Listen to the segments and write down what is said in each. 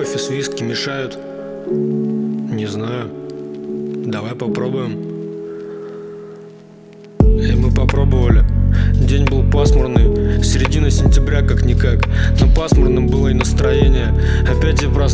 кофе с виски мешают? Не знаю. Давай попробуем. И мы попробовали. День был пасмурный, середина сентября как-никак Но пасмурным было и настроение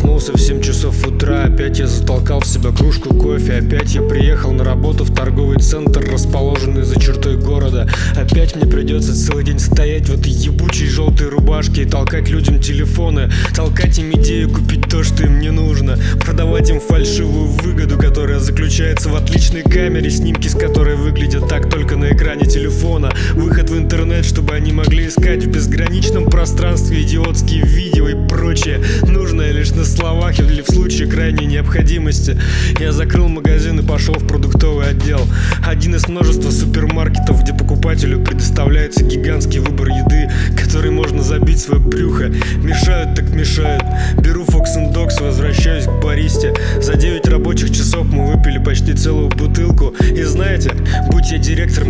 проснулся в 7 часов утра Опять я затолкал в себя кружку кофе Опять я приехал на работу в торговый центр, расположенный за чертой города. Опять мне придется целый день стоять в этой ебучей желтой рубашке И толкать людям телефоны Толкать им идею купить то, что им не нужно Продавать им фальшивую выгоду, которая заключается в отличной камере Снимки с которой выглядят так только на экране телефона Выход в интернет, чтобы они могли искать в безграничном пространстве идиотские видео прочее. Нужное лишь на словах или в случае крайней необходимости. Я закрыл магазин и пошел в продуктовый отдел. Один из множества супермаркетов, где покупателю предоставляется гигантский выбор еды Который можно забить свое брюхо. Мешают так мешают. Беру Fox Dogs, возвращаюсь к баристе. За 9 рабочих часов мы выпили почти целую бутылку. И знаете, будь я торговой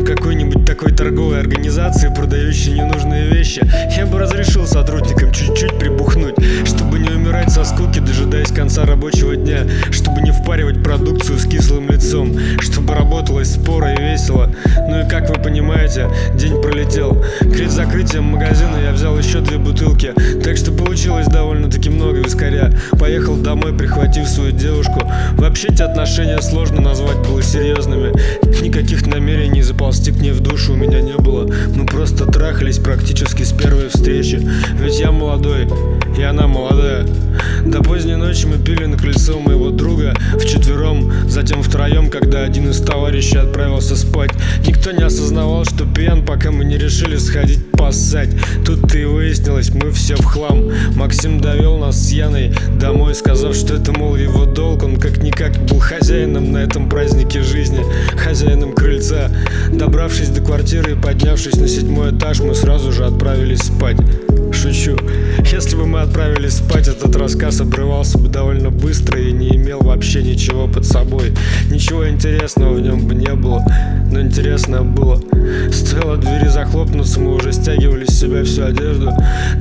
организации, продающей ненужные вещи. Я бы разрешил сотрудникам чуть-чуть прибухнуть Чтобы не умирать со скуки, дожидаясь конца рабочего дня. Чтобы не впаривать продукцию с кислым лицом. Чтобы работалось споро и весело. Ну и как вы понимаете, день пролетел. Перед закрытием магазина я взял еще две бутылки. Так что получилось довольно-таки много вискаря Поехал домой, прихватив свою девушку. Вообще эти отношения сложно назвать было серьезными. Никаких намерений заползти к ней в душу у меня не было. Мы просто трахались практически с первой встречи. Ведь я молодой, и она молодая. До поздней ночи мы пили на крыльцо моего друга Вчетвером, затем втроем, когда один из товарищей отправился спать. Никто не осознавал, что пьян, пока мы не решили сходить поссать. Тут-то и выяснилось, мы все в хлам Максим довел нас с Яной домой, сказав, что это, мол, его долг Он как-никак был хозяином на этом празднике жизни Хозяином крыльца Добравшись до квартиры и поднявшись на седьмой этаж, мы сразу же отправились спать Шучу. Если бы мы отправились спать, этот рассказ обрывался бы довольно быстро и не имел вообще ничего под собой. Ничего интересного в нем бы не было, но интересное было. Стоило двери захлопнуться, мы уже стягивали с себя всю одежду.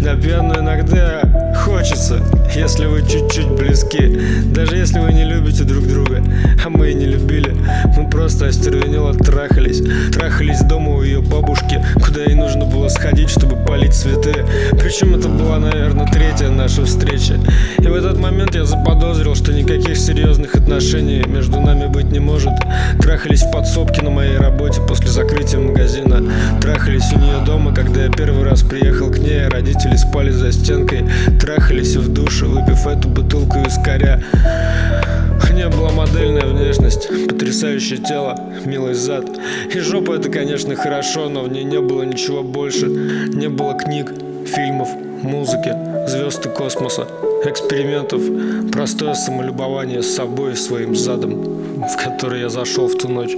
На пьяну иногда хочется, если вы чуть-чуть близки. Даже если вы не любите друг друга, а мы и не любили. Мы просто остервенело трахались. Трахались дома у ее бабушки, куда ей нужно было сходить, чтобы полить цветы. Причем это была, наверное, третья наша встреча. И в этот момент я заподозрил, что никаких серьезных отношений между нами быть не может. Трахались в подсобке на моей работе после закрытия магазина. Трахались у нее дома, когда я первый раз приехал к ней, а родители спали за стенкой. Трахались в душе, выпив эту бутылку вискаря. У нее была модельная внешность, потрясающее тело, милый зад. И жопа это, конечно, хорошо, но в ней не было ничего больше. Не было книг, фильмов, музыки, звезд и космоса, экспериментов, простое самолюбование с собой и своим задом, в который я зашел в ту ночь.